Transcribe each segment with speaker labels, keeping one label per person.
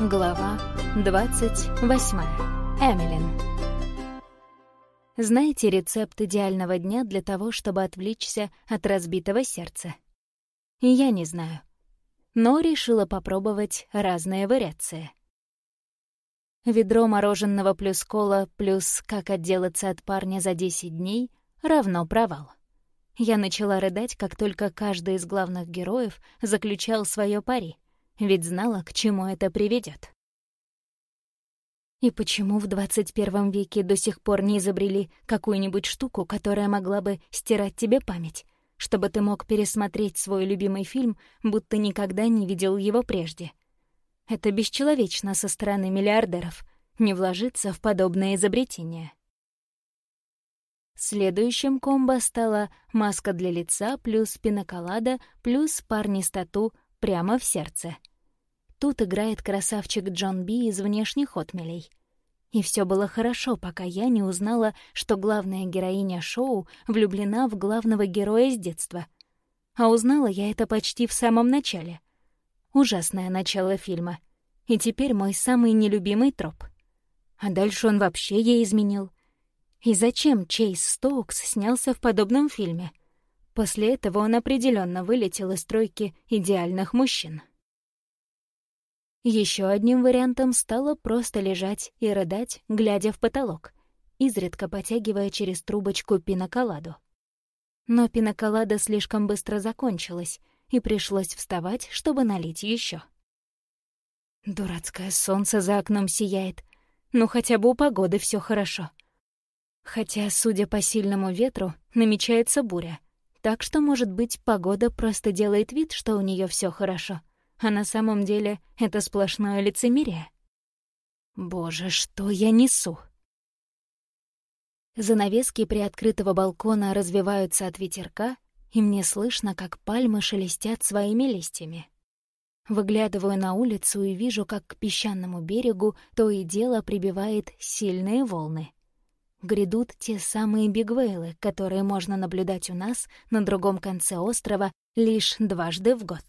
Speaker 1: Глава 28. Эмилин. Знаете рецепт идеального дня для того, чтобы отвлечься от разбитого сердца? Я не знаю. Но решила попробовать разные вариации. Ведро мороженого плюс кола плюс «Как отделаться от парня за 10 дней» равно провал. Я начала рыдать, как только каждый из главных героев заключал свое пари — ведь знала, к чему это приведет. И почему в 21 веке до сих пор не изобрели какую-нибудь штуку, которая могла бы стирать тебе память, чтобы ты мог пересмотреть свой любимый фильм, будто никогда не видел его прежде? Это бесчеловечно со стороны миллиардеров — не вложиться в подобное изобретение. Следующим комбо стала маска для лица плюс пиноколада плюс парни-стату прямо в сердце — Тут играет красавчик Джон Би из внешних отмелей. И все было хорошо, пока я не узнала, что главная героиня шоу влюблена в главного героя с детства. А узнала я это почти в самом начале. Ужасное начало фильма. И теперь мой самый нелюбимый троп. А дальше он вообще ей изменил. И зачем Чейз Стоукс снялся в подобном фильме? После этого он определенно вылетел из тройки идеальных мужчин. Еще одним вариантом стало просто лежать и рыдать, глядя в потолок, изредка потягивая через трубочку пиноколаду. Но пиноколада слишком быстро закончилась, и пришлось вставать, чтобы налить еще. Дурацкое солнце за окном сияет. Ну, хотя бы у погоды все хорошо. Хотя, судя по сильному ветру, намечается буря. Так что, может быть, погода просто делает вид, что у нее все хорошо а на самом деле это сплошное лицемерие. Боже, что я несу? Занавески приоткрытого балкона развиваются от ветерка, и мне слышно, как пальмы шелестят своими листьями. Выглядываю на улицу и вижу, как к песчаному берегу то и дело прибивает сильные волны. Грядут те самые бигвейлы, которые можно наблюдать у нас на другом конце острова лишь дважды в год.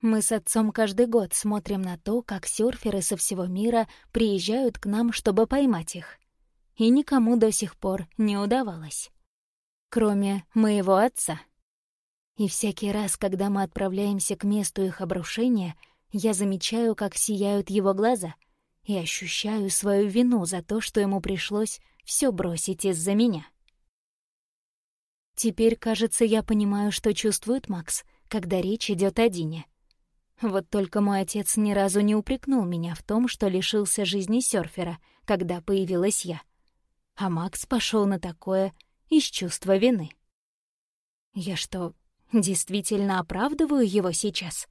Speaker 1: Мы с отцом каждый год смотрим на то, как серферы со всего мира приезжают к нам, чтобы поймать их. И никому до сих пор не удавалось. Кроме моего отца. И всякий раз, когда мы отправляемся к месту их обрушения, я замечаю, как сияют его глаза, и ощущаю свою вину за то, что ему пришлось все бросить из-за меня. Теперь, кажется, я понимаю, что чувствует Макс, когда речь идет о Дине — вот только мой отец ни разу не упрекнул меня в том, что лишился жизни серфера, когда появилась я. А Макс пошел на такое из чувства вины. Я что, действительно оправдываю его сейчас?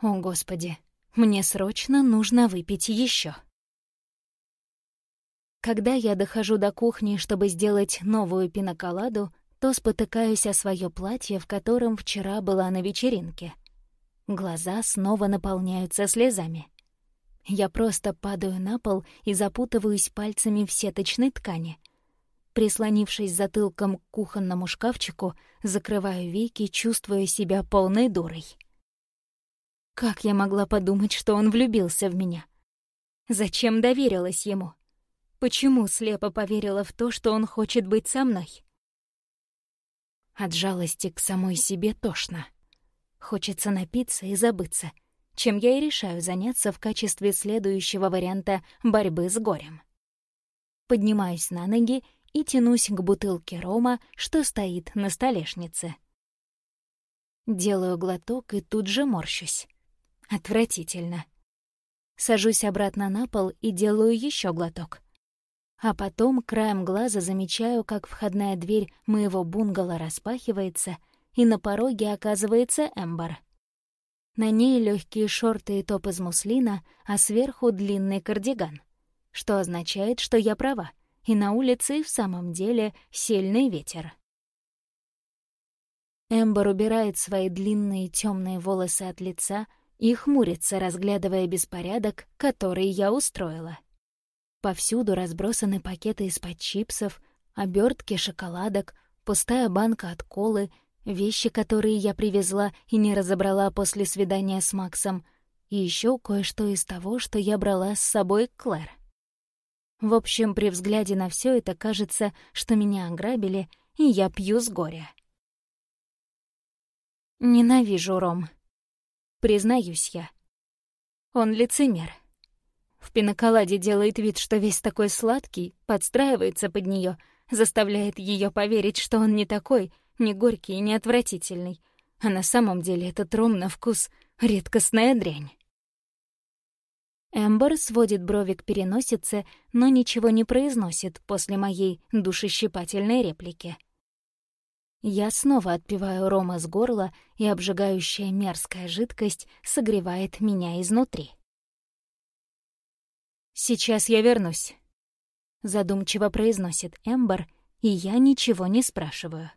Speaker 1: О, Господи, мне срочно нужно выпить еще. Когда я дохожу до кухни, чтобы сделать новую пиноколаду, то спотыкаюсь о свое платье, в котором вчера была на вечеринке — Глаза снова наполняются слезами. Я просто падаю на пол и запутываюсь пальцами в сеточной ткани. Прислонившись затылком к кухонному шкафчику, закрываю веки, чувствуя себя полной дурой. Как я могла подумать, что он влюбился в меня? Зачем доверилась ему? Почему слепо поверила в то, что он хочет быть со мной? От жалости к самой себе тошно. Хочется напиться и забыться, чем я и решаю заняться в качестве следующего варианта борьбы с горем. Поднимаюсь на ноги и тянусь к бутылке рома, что стоит на столешнице. Делаю глоток и тут же морщусь. Отвратительно. Сажусь обратно на пол и делаю еще глоток. А потом краем глаза замечаю, как входная дверь моего бунгало распахивается — и на пороге оказывается Эмбер. На ней легкие шорты и топ из муслина, а сверху длинный кардиган, что означает, что я права, и на улице в самом деле сильный ветер. Эмбер убирает свои длинные темные волосы от лица и хмурится, разглядывая беспорядок, который я устроила. Повсюду разбросаны пакеты из-под чипсов, обертки шоколадок, пустая банка от колы Вещи, которые я привезла и не разобрала после свидания с Максом, И еще кое-что из того, что я брала с собой Клэр. В общем, при взгляде на все это кажется, что меня ограбили, и я пью с горя. Ненавижу Ром. Признаюсь я. Он лицемер. В пиноколаде делает вид, что весь такой сладкий, подстраивается под нее, заставляет ее поверить, что он не такой, не горький и не отвратительный. А на самом деле этот ром на вкус — редкостная дрянь. Эмбер сводит брови к переносице, но ничего не произносит после моей душещипательной реплики. Я снова отпиваю рома с горла, и обжигающая мерзкая жидкость согревает меня изнутри. «Сейчас я вернусь», — задумчиво произносит Эмбер, и я ничего не спрашиваю.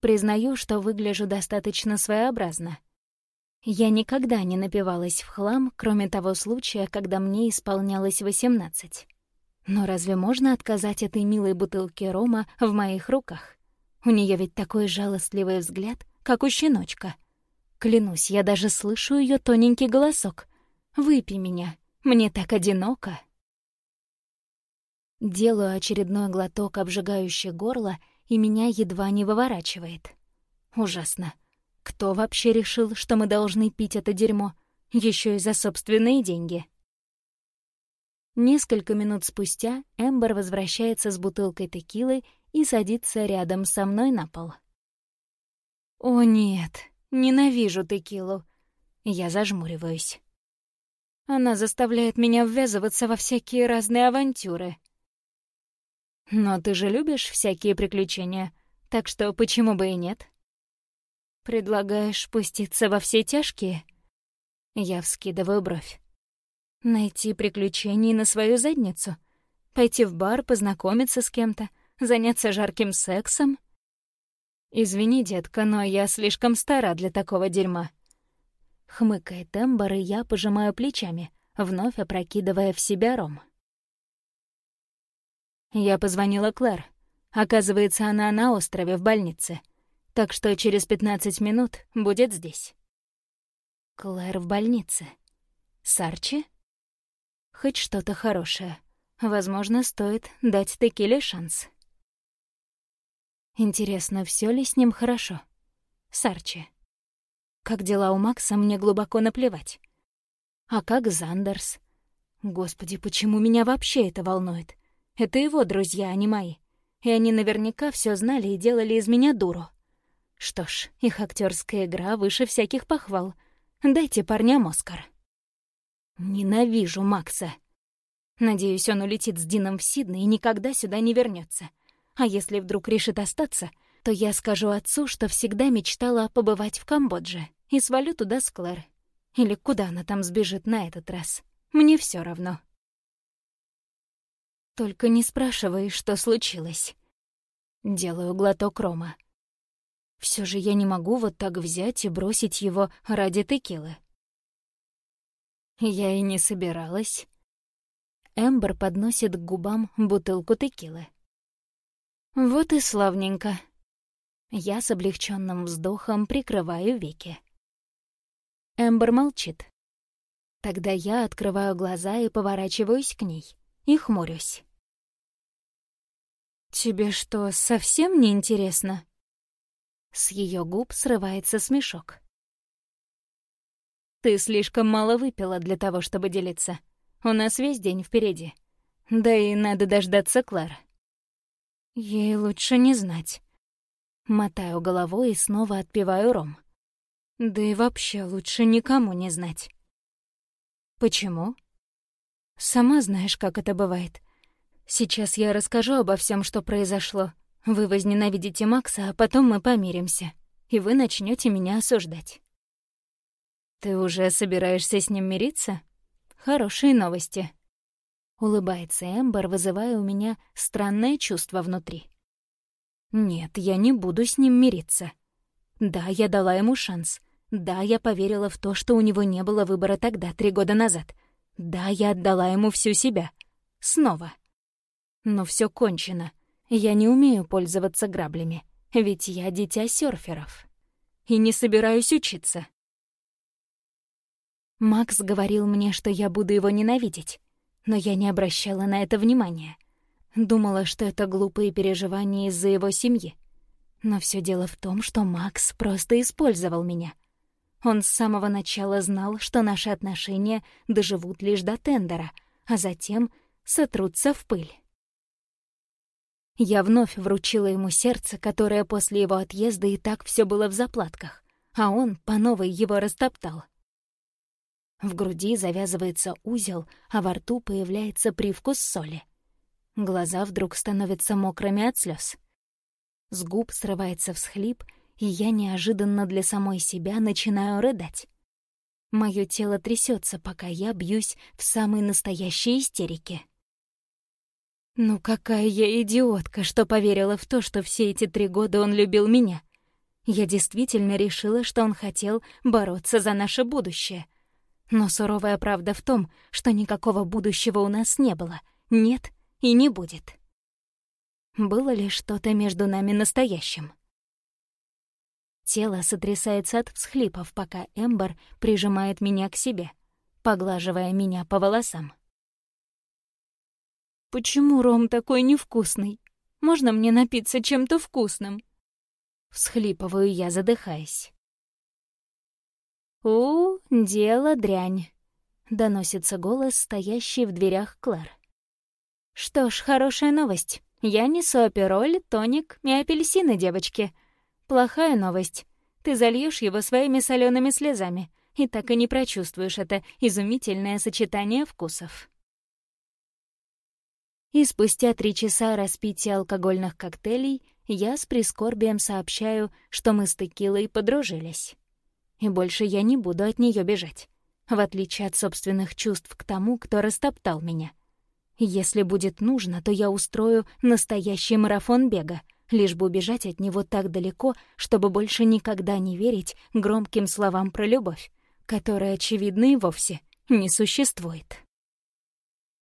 Speaker 1: Признаю, что выгляжу достаточно своеобразно — я никогда не напивалась в хлам, кроме того случая, когда мне исполнялось восемнадцать. Но разве можно отказать этой милой бутылке рома в моих руках? У нее ведь такой жалостливый взгляд, как у щеночка. Клянусь, я даже слышу ее тоненький голосок. «Выпей меня, мне так одиноко». Делаю очередной глоток, обжигающий горло, и меня едва не выворачивает. Ужасно. Кто вообще решил, что мы должны пить это дерьмо? Еще и за собственные деньги. Несколько минут спустя Эмбер возвращается с бутылкой текилы и садится рядом со мной на пол. «О нет, ненавижу текилу!» Я зажмуриваюсь. Она заставляет меня ввязываться во всякие разные авантюры. Но ты же любишь всякие приключения, так что почему бы и нет? «Предлагаешь спуститься во все тяжкие?» Я вскидываю бровь. «Найти приключений на свою задницу? Пойти в бар, познакомиться с кем-то, заняться жарким сексом?» «Извини, детка, но я слишком стара для такого дерьма». Хмыкает Эмбер, и я пожимаю плечами, вновь опрокидывая в себя ром. Я позвонила Клэр. Оказывается, она на острове в больнице так что через пятнадцать минут будет здесь. Клэр в больнице. Сарчи? Хоть что-то хорошее. Возможно, стоит дать Текиле шанс. Интересно, все ли с ним хорошо? Сарчи. Как дела у Макса, мне глубоко наплевать. А как Зандерс? Господи, почему меня вообще это волнует? Это его друзья, а не мои. И они наверняка все знали и делали из меня дуру. Что ж, их актерская игра выше всяких похвал. Дайте парням Оскар. Ненавижу Макса. Надеюсь, он улетит с Дином в Сидней и никогда сюда не вернется. А если вдруг решит остаться, то я скажу отцу, что всегда мечтала побывать в Камбодже и свалю туда с Клэр. Или куда она там сбежит на этот раз. Мне все равно. Только не спрашивай, что случилось. Делаю глоток рома. Все же я не могу вот так взять и бросить его ради текилы. Я и не собиралась. Эмбер подносит к губам бутылку текилы. Вот и славненько. Я с облегченным вздохом прикрываю веки. Эмбер молчит. Тогда я открываю глаза и поворачиваюсь к ней. И хмурюсь. «Тебе что, совсем не интересно?» С ее губ срывается смешок. «Ты слишком мало выпила для того, чтобы делиться. У нас весь день впереди. Да и надо дождаться Клэр». Ей лучше не знать. Мотаю головой и снова отпиваю ром. Да и вообще лучше никому не знать. Почему? Сама знаешь, как это бывает. Сейчас я расскажу обо всем, что произошло, вы возненавидите Макса, а потом мы помиримся, и вы начнете меня осуждать. Ты уже собираешься с ним мириться? Хорошие новости. Улыбается Эмбер, вызывая у меня странное чувство внутри. Нет, я не буду с ним мириться. Да, я дала ему шанс. Да, я поверила в то, что у него не было выбора тогда, три года назад. Да, я отдала ему всю себя. Снова. Но все кончено. Я не умею пользоваться граблями, ведь я дитя серферов. И не собираюсь учиться. Макс говорил мне, что я буду его ненавидеть, но я не обращала на это внимания. Думала, что это глупые переживания из-за его семьи. Но все дело в том, что Макс просто использовал меня. Он с самого начала знал, что наши отношения доживут лишь до тендера, а затем сотрутся в пыль. Я вновь вручила ему сердце, которое после его отъезда и так все было в заплатках, а он по новой его растоптал. В груди завязывается узел, а во рту появляется привкус соли. Глаза вдруг становятся мокрыми от слез. С губ срывается всхлип, и я неожиданно для самой себя начинаю рыдать. Моё тело трясется, пока я бьюсь в самой настоящей истерике. Ну какая я идиотка, что поверила в то, что все эти три года он любил меня. Я действительно решила, что он хотел бороться за наше будущее. Но суровая правда в том, что никакого будущего у нас не было, нет и не будет. Было ли что-то между нами настоящим? Тело сотрясается от всхлипов, пока Эмбер прижимает меня к себе, поглаживая меня по волосам. «Почему ром такой невкусный? Можно мне напиться чем-то вкусным?» Всхлипываю я, задыхаясь. «У, дело дрянь», — доносится голос, стоящий в дверях Клэр. «Что ж, хорошая новость. Я несу апероль, тоник и апельсины, девочки. Плохая новость. Ты зальешь его своими солеными слезами, и так и не прочувствуешь это изумительное сочетание вкусов». И спустя три часа распития алкогольных коктейлей я с прискорбием сообщаю, что мы с Текилой подружились. И больше я не буду от нее бежать, в отличие от собственных чувств к тому, кто растоптал меня. Если будет нужно, то я устрою настоящий марафон бега, лишь бы убежать от него так далеко, чтобы больше никогда не верить громким словам про любовь, которая, очевидно, и вовсе не существует.